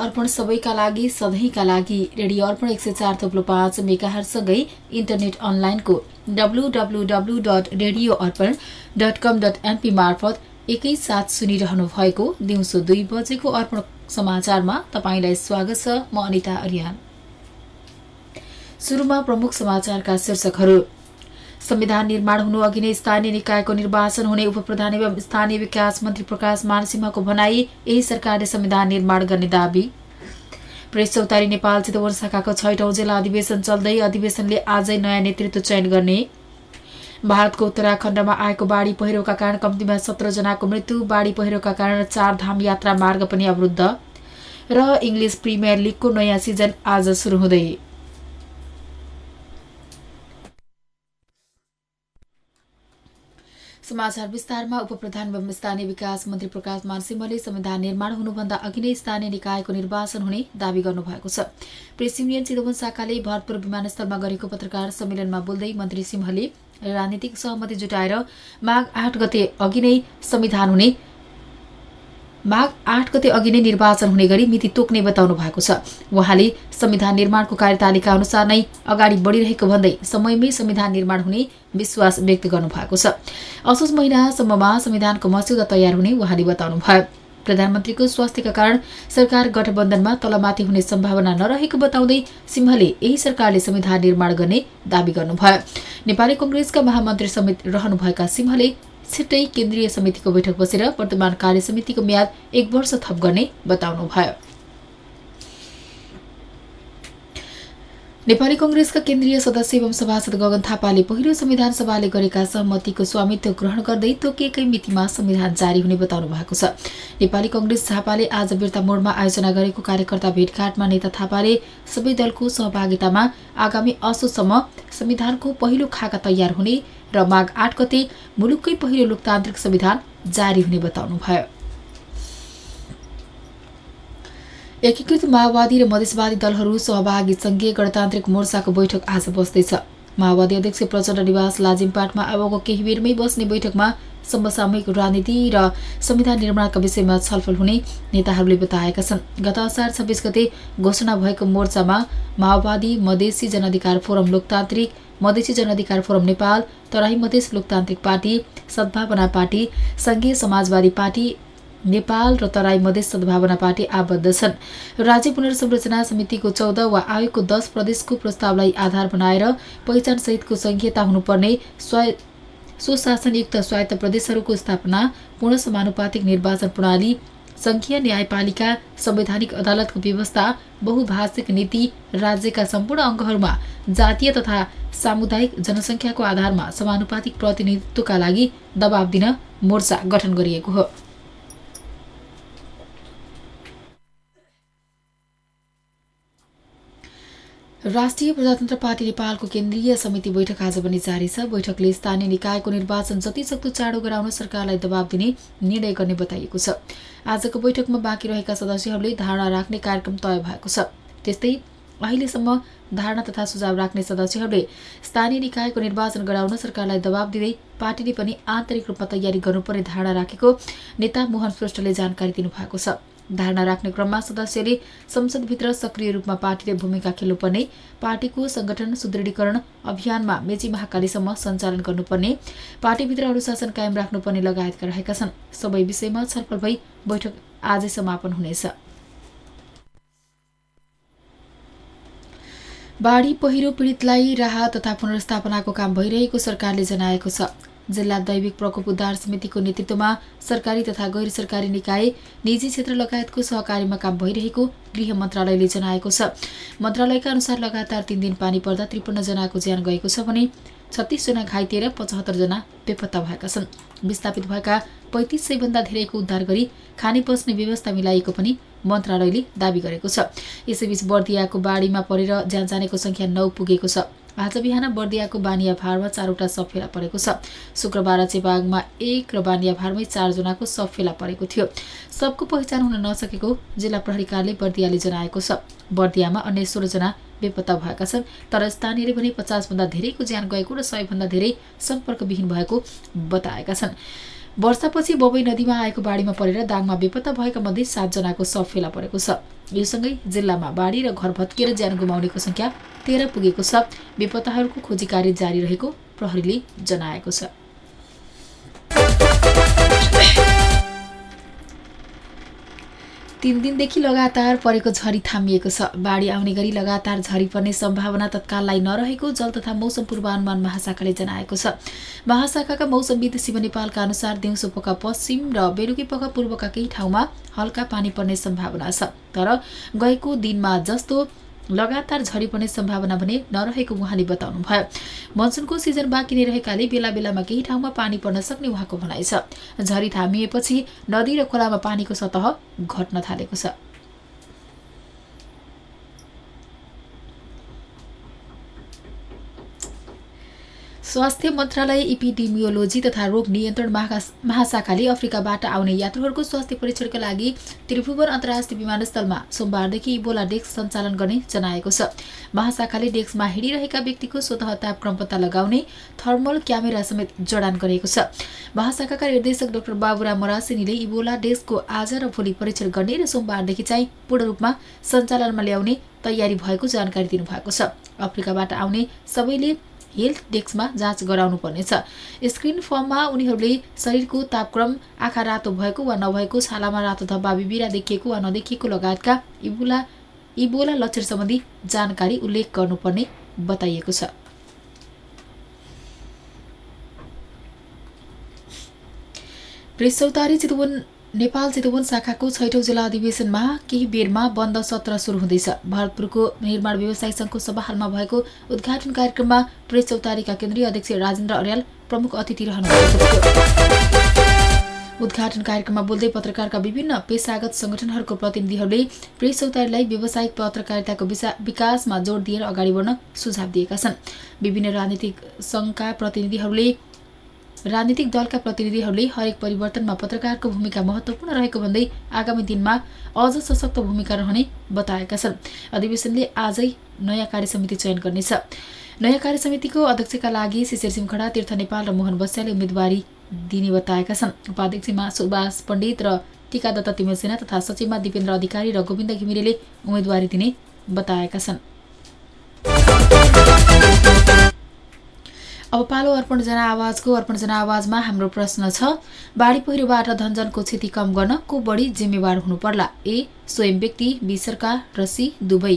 अर्पण सबैका लागि सधैँका लागि रेडियो अर्पण एक सय चार थोप्लो पाँच मेगाहरूसँगै इन्टरनेट अनलाइनको W dot radio Arpan dot com dot NP मार्फत एकैसाथ सुनिरहनु भएको दिउँसो दुई बजेको अर्पण समाचारमा तपाईँलाई स्वागत छ म अनिता अरियान सुरुमा प्रमुख समाचारका शीर्षकहरू। संविधान निर्माण हुनु अघि नै स्थानीय निकायको निर्वाचन हुने उप प्रधान एवं स्थानीय विकास मन्त्री प्रकाश मानसिंहको भनाई यही सरकारले संविधान निर्माण गर्ने दावी। प्रेस चौतारी नेपाल चितवन शाखाको छैटौं जिल्ला अधिवेशन चल्दै अधिवेशनले आजै नयाँ नेतृत्व चयन गर्ने। भारतको उत्तराखण्डमा आएको बाढ़ी पहिरोका कारण कम्तीमा सत्र जनाको मृत्यु बाढ़ी पहिरोका कारण चार धाम यात्रा मार्ग पनि अवरुद्ध। र इङ्ग्लिस प्रिमियर लिगको नयाँ सिजन आज शुरू हुँदै। समाचार विस्तारमा उप प्रधान एवं स्थानीय विकास मन्त्री प्रकाश मानसिंहले संविधान निर्माण हुनुभन्दा अघि नै स्थानीय निकायको निर्वाचन हुने दावी गर्नुभएको छ। प्रेस युनियन चितवन शाखाले भरतपुर विमानस्थलमा गरेको पत्रकार सम्मेलनमा बोल्दै मन्त्री सिंहले राजनीतिक सहमति जुटाएर माघ आठ गते अघि नै संविधान हुने माघ आठ गते अघि नै निर्वाचन हुने गरी मिति तोक्ने बताउनु भएको छ। उहाँले संविधान निर्माणको कार्यतालिका अनुसार नै अगाडि बढ़िरहेको भन्दै समयमै संविधान निर्माण हुने विश्वास व्यक्त गर्नु भएको छ। असोज महिनासम्ममा संविधानको मस्यौदा तयार हुने उहाँले बताउनु भयो प्रधानमन्त्रीको स्वास्थ्यका कारण सरकार गठबन्धनमा तलमाथि हुने सम्भावना नरहेको बताउँदै सिंहले यही सरकारले संविधान निर्माण गर्ने दावी गर्नुभयो। नेपाली कंग्रेसका महामन्त्री समेत रहनुभएका सिंहले छिट्टै केन्द्रीय समितिको बैठक बसेर वर्तमान कार्य समितिको म्याद एक वर्ष थप गर्ने बताउनुभयो। नेपाली कंग्रेसका केन्द्रीय सदस्य एवं सभासद गगन थापाले पहिलो संविधान सभाले गरेका सहमतिको स्वामित्व ग्रहण गर्दै तोकिएकै मितिमा संविधान जारी हुने बताउनु भएको छ। नेपाली कंग्रेस थापाले आज बिर्ता मोडमा आयोजना गरेको कार्यकर्ता भेटघाटमा नेता थापाले सबै दलको सहभागितामा आगामी असोसम्म संविधानको पहिलो खाका तयार हुने र माघ आठ गते मुलुककै पहिलो लोकतान्त्रिक संविधान जारी हुने बताउनुभयो। एकीकृत माओवादी र मधेसवादी दलहरू सहभागी संघीय गणतान्त्रिक मोर्चाको बैठक आज बस्दैछ। माओवादी अध्यक्ष प्रचण्ड निवास लाजिमपाटमा अबको केही बेरमै बस्ने बैठकमा समसामयिक राजनीति र संविधान निर्माणका विषयमा छलफल हुने नेताहरूले बताएका छन्। गत असार छब्बिस गते घोषणा भएको मोर्चामा माओवादी Madhesi Janadhikar forum Loktantrik Madhesi Janadhikar forum Nepal Terai Madhes Loktantrik party Sadbhavana party संघीय समाजवादी पार्टी नेपाल र तराई मधेस सद्भावना पार्टी आबद्ध छन्। राज्य पुनर्संरचना समितिको चौध वा आयोगको दश प्रदेशको प्रस्तावलाई आधार बनाएर पहिचान सहितको संघीयता हुनुपर्ने स्वशासनयुक्त स्वायत्त प्रदेशहरूको स्थापना पूर्ण समानुपातिक निर्वाचन प्रणाली संघीय न्यायपालिका संवैधानिक अदालतको व्यवस्था बहुभाषिक नीति राज्यका सम्पूर्ण अङ्गहरूमा जातीय तथा सामुदायिक जनसङ्ख्याको आधारमा समानुपातिक प्रतिनिधित्वका लागि दबाव दिन मोर्चा गठन गरिएको हो। राष्ट्रिय प्रजातन्त्र पार्टी नेपालको केन्द्रीय समिति बैठक आज पनि जारी छ। बैठकले स्थानीय निकायको निर्वाचन जतिसक्दो चाँडो गराउन सरकारलाई दबाव दिने निर्णय गर्ने बताइएको छ। आजको बैठकमा बाँकी रहेका सदस्यहरूले धारणा राख्ने कार्यक्रम तय भएको छ। त्यस्तै अहिलेसम्म धारणा तथा सुझाव राख्ने सदस्यहरूले स्थानीय निकायको निर्वाचन गराउन सरकारलाई दबाव दिँदै पार्टीले पनि आन्तरिक रूपमा तयारी गर्नुपर्ने धारणा राखेको नेता मोहन श्रेष्ठले जानकारी दिनुभएको छ। धारणा राख्ने क्रममा सदस्यले संसदभित्र सक्रिय रूपमा पार्टीले भूमिका खेल्नुपर्ने पार्टीको संगठन सुदृढीकरण अभियानमा मेची महाकालीसम्म सञ्चालन गर्नुपर्ने पार्टीभित्र अनुशासन कायम राख्नुपर्ने लगायतका रहेका छन्। सबै विषयमा छलफल भई बैठक आजै समापन हुनेछ। बाढी पहिरो पीडितलाई राहत तथा पुनर्स्थापनाको काम भइरहेको सरकारले जनाएको छ। जिल्ला दैविक प्रकोप उद्धार समितिको नेतृत्वमा सरकारी तथा गैर सरकारी निकाय निजी क्षेत्र लगायतको सहकारीमा काम भइरहेको गृह मन्त्रालयले जनाएको छ। मन्त्रालयका अनुसार लगातार तीन दिन पानी पर्दा त्रिपन्न जनाको ज्यान गएको छ भने छत्तिसजना घाइते र पचहत्तरजना बेपत्ता भएका छन्। विस्थापित भएका पैँतिस सयभन्दा धेरैको उद्धार गरी खाने पस्ने व्यवस्था मिलाइएको पनि मन्त्रालयले दावी गरेको छ। यसैबीच बर्दियाको बाढीमा परेर ज्यान जानेको संख्या नौ पुगेको छ। आज बिहान बर्दियाको बानिया भारमा चारवटा सब फेला परेको छ। शुक्रबार चेपाङमा एक र बानिया भारमै चारजनाको सब फेला परेको थियो। सबको पहिचान हुन नसकेको जिल्ला प्रहरी कार्यालय बर्दियाले जनाएको छ। बर्दियामा अन्य सोह्रजना बेपत्ता भएका छन् तर स्थानीयले भने पचासभन्दा धेरैको ज्यान गएको र सयभन्दा धेरै सम्पर्कविहीन भएको बताएका छन्। वर्षापछि बबई नदीमा आएको बाढीमा परेर दाङमा बेपत्ता भएका मध्ये सातजनाको सब फेला परेको छ। यो सँगै जिल्लामा बाढी र घर भत्किएर ज्यान गुमाउनेको सङ्ख्या तेह्र पुगेको छ। बेपत्ताहरूको खोजी कार्य जारी रहेको प्रहरीले जनाएको छ। तीन दिनदेखि लगातार परेको झरी थामिएको छ। बाढी आउने गरी लगातार झरी पर्ने सम्भावना तत्काललाई नरहेको जल तथा मौसम पूर्वानुमान महाशाखाले जनाएको छ। महाशाखाका मौसमविद शिव नेपालका अनुसार दिउँसो पक्का पश्चिम र बेलुकी पक्का पूर्वका केही ठाउँमा हल्का पानी पर्ने सम्भावना छ। तर गएको दिनमा जस्तो लगातार झरी पर्ने सम्भावना भने नरहेको उहाँले बताउनुभयो। मनसुनको सिजन बाँकी नै रहेकाले बेला बेलामा केही ठाउँमा पानी पर्न सक्ने उहाँको भनाइ छ। झरी थामिएपछि नदी र खोलामा पानीको सतह घट्न थालेको छ। स्वास्थ्य मन्त्रालय इपिडिमियोलोजी तथा रोग नियन्त्रण महाशाखाले अफ्रिकाबाट आउने यात्रुहरूको स्वास्थ्य परीक्षणका लागि त्रिभुवन अन्तर्राष्ट्रिय विमानस्थलमा सोमबारदेखि इबोला डेस्क सञ्चालन गर्ने जनाएको छ। महाशाखाले डेस्कमा हिँडिरहेका व्यक्तिको स्वतः तापक्रम पत्ता लगाउने थर्मल क्यामेरा समेत जडान गरेको छ। महाशाखाका निर्देशक डाक्टर बाबुराम मरासिनीले इबोला डेस्कको आज र भोलि परीक्षण गर्ने र सोमबारदेखि चाहिँ पूर्ण रूपमा सञ्चालनमा ल्याउने तयारी भएको जानकारी दिनुभएको छ। अफ्रिकाबाट आउने सबैले हेल्थ डेस्कमा जाँच गराउनु पर्नेछ स्क्रिन फर्ममा उनीहरूले शरीरको तापक्रम आँखा रातो भएको वा नभएको छालामा रातो धब्बा बिबिरा देखिएको वा नदेखिएको लगायतका इबोला इबोला लक्षण सम्बन्धी जानकारी उल्लेख गर्नुपर्ने बताइएको छ। प्रेस चौतारी चितवन नेपाल चितवन शाखाको छैठौँ जिल्ला अधिवेशनमा केही बेरमा बन्द सत्र सुरु हुँदैछ। भरतपुरको निर्माण व्यवसायी सङ्घको सभाहालमा भएको उद्घाटन कार्यक्रममा प्रेस चौतारीका केन्द्रीय अध्यक्ष राजेन्द्र अर्याल प्रमुख अतिथि रहनुभएको उद्घाटन कार्यक्रममा बोल्दै पत्रकारका विभिन्न पेसागत संगठनहरूको प्रतिनिधिहरूले प्रेस चौतारीलाई व्यावसायिक पत्रकारिताको विकासमा जोड दिएर अगाडि बढ्न सुझाव दिएका छन्। विभिन्न राजनीतिक सङ्घका प्रतिनिधिहरूले राजनीतिक दलका प्रतिनिधिहरूले हरेक परिवर्तनमा पत्रकारको भूमिका महत्वपूर्ण रहेको भन्दै आगामी दिनमा अझ सशक्त भूमिका रहने बताएका छन्। अधिवेशनले आजै नयाँ कार्यसमिति चयन गर्नेछ। नयाँ कार्यसमितिको अध्यक्षका लागि शिशिर सिमखडा तीर्थ नेपाल र मोहन बस्याले उम्मेदवारी दिने बताएका छन्। उपाध्यक्षमा सुभाष पण्डित र टिका दत्त तिमेल सेना तथा सचिवमा दिपेन्द्र अधिकारी र गोविन्द घिमिरेले उम्मेदवारी दिने बताएका छन्। अब पालो अर्पण जना आवाजको अर्पण जना आवाजमा हाम्रो प्रश्न छ। बाढी पहिरोबाट धनजनको क्षति कम गर्न को बढी जिम्मेवार हुनु पर्ला ए स्वयं व्यक्ति बी सरकार र सी दुवै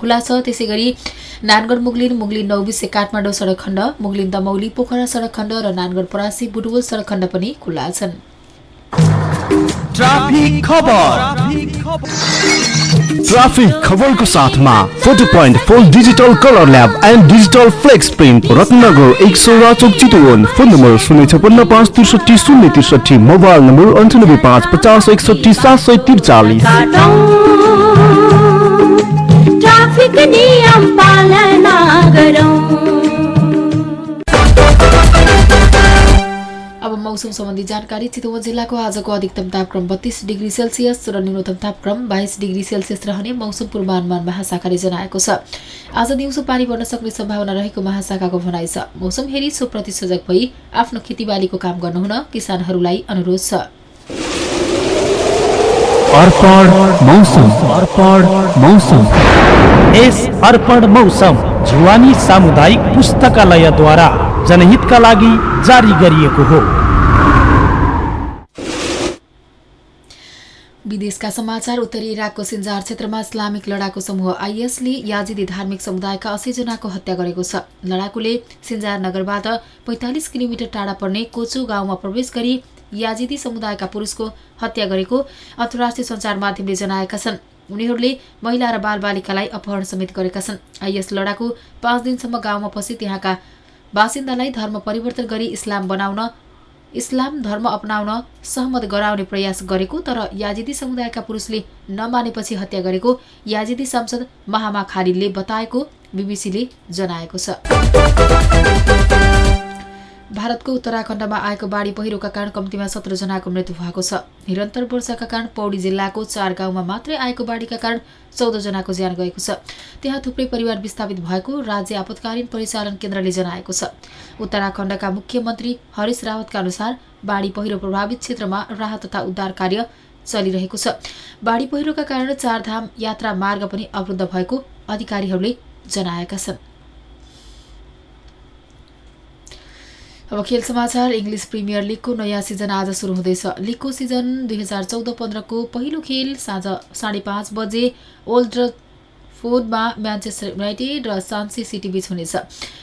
खुला छ त्यसै गरी नानगढ मुगलिन मुगलिन नौबिसे काठमाडौँ सडक खण्ड मुगलिन दमौली पोखरा सडक खण्ड र नानगढ परासी बुटवल सडक खण्ड पनि खुल्ला छन्। ट्राफिक खबरको साथमा photo point four digital colour lab and digital flex print Ratnanagar एक सौ राचोक चितवन फोन नम्बर शून्य छपन्न पाँच त्रिसठी शून्य त्रिसठी मोबाइल नम्बर अन्ठानब्बे पाँच पचास एकसठी सात सय त्रिचालिस। ट्राफिक नियम पालना गरौँ अब मौसम सम्बन्धी जानकारी चितवन जिल्लाको आजको अधिकतम तापक्रम बत्तीस डिग्री सेल्सियस र न्यूनतम तापक्रम बाइस डिग्री सेल्सियस रहने मौसम पूर्वानुमान महाशाखाले जनाएको छ। आज दिउँसो पानी पर्न सक्ने सम्भावना रहेको महाशाखाको भनाइ छ। मौसम हेरी सोप्रति सजग भई आफ्नो खेतीबालीको काम गर्नुहुन किसानहरूलाई अनुरोध छ। अर्पण मौसम। अर्पण मौसम। यस अर्पण मौसम जुवानी सामुदायिक पुस्तकालयद्वारा जनहितका लागि जारी गरिएको हो। विदेशका समाचार उत्तरी इराकको सिन्जार क्षेत्रमा इस्लामिक लडाकु समूह आइएसले याजिदी धार्मिक समुदायका अस्सी जनाको हत्या गरेको छ। लडाकुले सिन्जार नगरबाट पैँतालिस किलोमिटर टाढा पर्ने कोचो गाउँमा प्रवेश गरी याजिदी समुदायका पुरुषको हत्या गरेको अन्तर्राष्ट्रिय सञ्चार माध्यमले जनाएका छन्। उनीहरूले महिला र बालबालिकालाई अपहरण समेत गरेका छन्। आइएस लडाकु पाँच दिनसम्म गाउँमा पसी त्यहाँका बासिन्दालाई धर्म परिवर्तन गरी इस्लाम बनाउन इस्लाम धर्म अपनाउन सहमत गराउने प्रयास गरेको तर याजिदी समुदायका पुरुषले नमानेपछि हत्या गरेको याजिदी सांसद महामा खालिलले बताएको बिबिसीले जनाएको छ। भारतको उत्तराखण्डमा आएको बाढी पहिरोका कारण कम्तीमा सत्र जनाको मृत्यु भएको छ। निरन्तर वर्षाका कारण पौडी जिल्लाको चार गाउँमा मात्रै आएको बाढीका कारण चौध जनाको ज्यान गएको छ। त्यहाँ थुप्रै परिवार विस्थापित भएको राज्य आपतकालीन परिचालन केन्द्रले जनाएको छ। उत्तराखण्डका मुख्यमन्त्री हरिश रावतका अनुसार बाढी पहिरो प्रभावित क्षेत्रमा राहत तथा उद्धार कार्य चलिरहेको छ। बाढी पहिरोका कारण चारधाम यात्रा मार्ग पनि अवरुद्ध भएको अधिकारीहरूले जनाएका छन्। अब खेल समाचार इङ्ग्लिस प्रिमियर लिगको नयाँ सिजन आज सुरु हुँदैछ। लिगको सिजन दुई हजार चौध पन्ध्रको पहिलो खेल साँझ साढे पाँच बजे ओल्ड फोर्डमा म्यान्चेस्टर युनाइटेड र सान्सी सिटी बीच हुनेछ।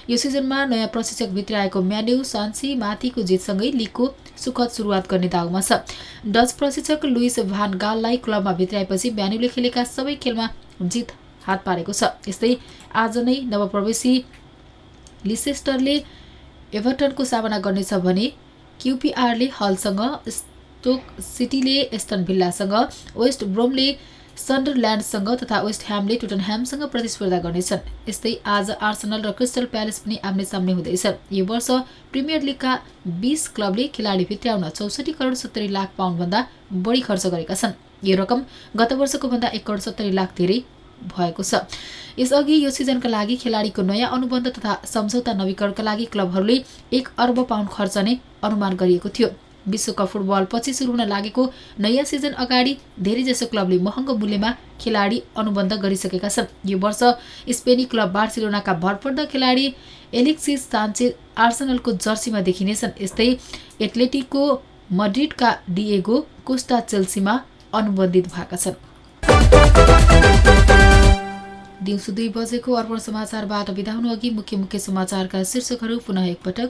यो सिजनमा नयाँ प्रशिक्षक भित्राएको म्यान्यु सान्सी माथिको जितसँगै लिगको सुखद सुरुवात गर्ने दाउमा छ। डच प्रशिक्षक लुइस भान गाललाई क्लबमा भित्राएपछि म्यान्युले खेलेका सबै खेलमा जित हात पारेको छ। यस्तै आज नै नवप्रवेशी लिसेस्टरले एभर्टनको सामना गर्नेछ भने क्युपिआरले हलसँग स्टोक सिटीले एस्टन भिल्लासँग वेस्ट ब्रोमले सन्डरल्यान्डसँग तथा वेस्ट ह्यामले टुटनह्यामसँग प्रतिस्पर्धा गर्नेछन्। यस्तै आज आर्सनल र क्रिस्टल प्यालेस पनि आम्ने सामने हुँदैछन् यो वर्ष प्रिमियर लिगका बिस क्लबले खेलाडी भित्र्याउन चौसठी करोड सत्तरी लाख पाउन्डभन्दा बढी खर्च गरेका छन्। यो रकम गत वर्षको भन्दा एक करोड सत्तरी लाख धेरै भएको छ। यसअघि यो सिजनका लागि खेलाडीको नयाँ अनुबन्ध तथा सम्झौता नवीकरणका लागि क्लबहरूले एक अर्ब पाउन्ड खर्च नै अनुमान गरिएको थियो। विश्वकप फुटबल पछि सुरु हुन लागेको नयाँ सिजन अगाडि धेरैजसो क्लबले महँगो मूल्यमा खेलाडी अनुबन्ध गरिसकेका छन्। यो वर्ष स्पेनी क्लब बार्सिलोनाका भरपर्दा खेलाडी एलेक्सिस सान्चे आर्सनलको जर्सीमा देखिनेछन्। यस्तै एथलेटिकको मड्रिडका डिएगो कोस्टा चेल्सीमा अनुबन्धित भएका छन्। दिउँसो दुई बजेको अर्पण समाचारबाट बिदा हुनु अघि मुख्य मुख्य समाचारका शीर्षकहरू पुनः एकपटक।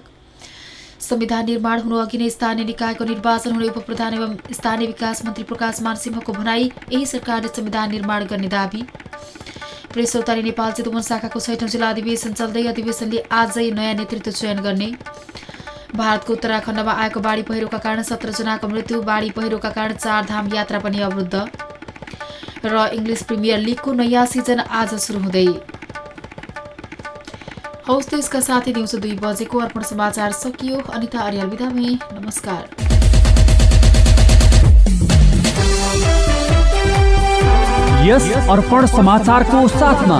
संविधान निर्माण हुनु अघि नै स्थानीय निकायको निर्वाचन हुने उप प्रधान एवं स्थानीय विकास मन्त्री प्रकाश मानसिंहको भनाई यही सरकारले संविधान निर्माण गर्ने दावी। प्रेस चौतारी नेपाल चितवन शाखाको छैठौँ जिल्ला अधिवेशन चल्दै अधिवेशनले आजै नयाँ नेतृत्व चयन गर्ने। भारतको उत्तराखण्डमा आएको बाढी पहिरोका कारण सत्रजनाको मृत्यु बाढी पहिरोका कारण चारधाम यात्रा पनि अवरुद्ध। र इङ्ग्लिस प्रिमियर लिगको नयाँ सिजन आज सुरु हुँदै। हौस् त यसका साथै दिउँसो दुई बजेको अर्पण समाचार सकियो। अनिता अर्याल बिदा नमस्कार। यस अर्पण समाचारको साथमा।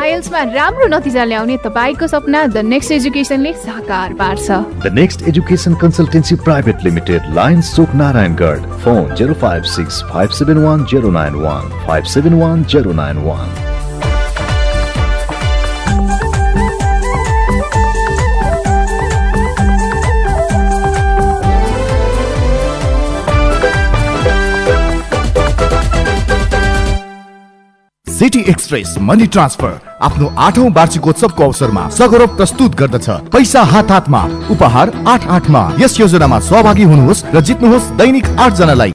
आइएल्समा राम्रो नतिजा ल्याउने तपाईँको सपना द नेक्स्ट एजुकेसनले साकार पार्छ। The next education consultancy private limited line सोक Narayangarh phone 0565710915710915710915 city express money transfer आफ्नो आठौँ वार्षिकोत्सवको अवसरमा सगौरव प्रस्तुत गर्दछ। पैसा हात हातमा उपहार आठ आठमा। यस योजनामा सहभागी हुनुहोस् र जित्नुहोस् दैनिक आठ जनालाई